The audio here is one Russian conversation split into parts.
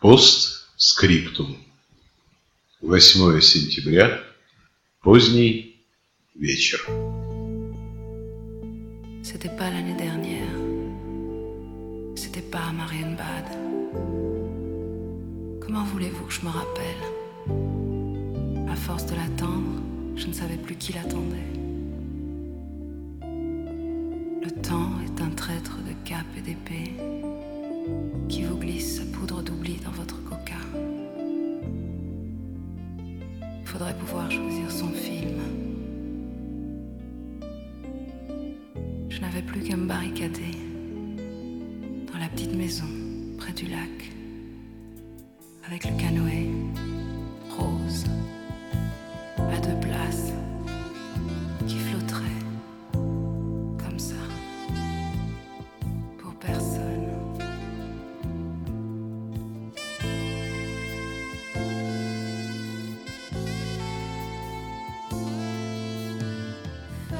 Постскриптум. 8 сентября. Поздний вечер. C'était pas l'année dernière. C'était pas à Marienbad. Comment voulez-vous que je me rappelle À force de l'attendre, je ne savais plus qui l'attendait. Le temps est un traître de cap et d'épée qui vous glisse sa poudre d'oubli dans votre coca. Faudrait pouvoir choisir son film. Je n'avais plus qu'à me barricader dans la petite maison près du lac avec le canoë rose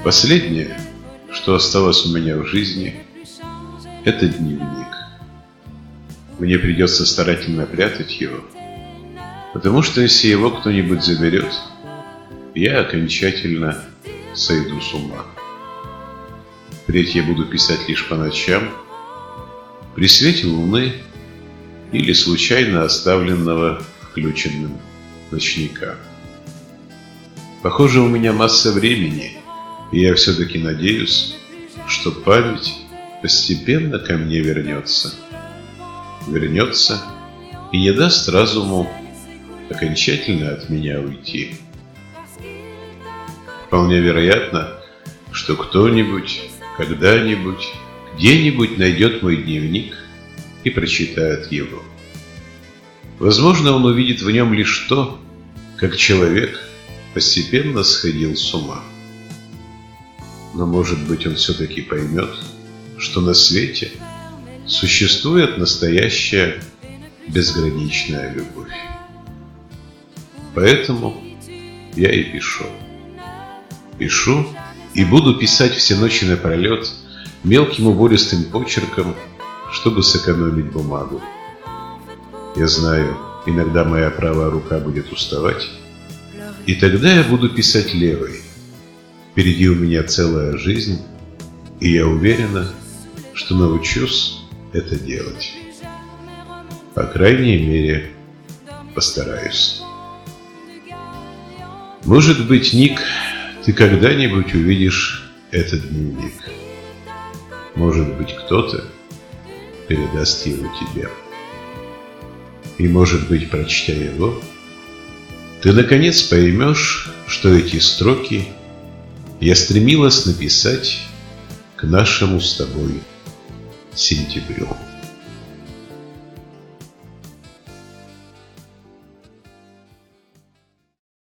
Последнее, что осталось у меня в жизни, это дневник. Мне придется старательно прятать его, потому что если его кто-нибудь заберет, я окончательно сойду с ума. Впредь я буду писать лишь по ночам, при свете луны или случайно оставленного включенным ночника. Похоже, у меня масса времени, и я все-таки надеюсь, что память постепенно ко мне вернется. Вернется и не даст разуму окончательно от меня уйти. Вполне вероятно, что кто-нибудь, когда-нибудь, где-нибудь найдет мой дневник и прочитает его. Возможно, он увидит в нем лишь то, как человек постепенно сходил с ума. Но, может быть, он все-таки поймет, что на свете существует настоящая безграничная любовь. Поэтому я и пишу. Пишу и буду писать все ночи напролет мелким убористым почерком, чтобы сэкономить бумагу. Я знаю, иногда моя правая рука будет уставать, и тогда я буду писать левой. Впереди у меня целая жизнь, и я уверена, что научусь это делать. По крайней мере, постараюсь. Может быть, Ник, ты когда-нибудь увидишь этот дневник. Может быть, кто-то передаст его тебе. И, может быть, прочтя его, ты наконец поймешь, что эти строки я стремилась написать к нашему с тобой сентябрю.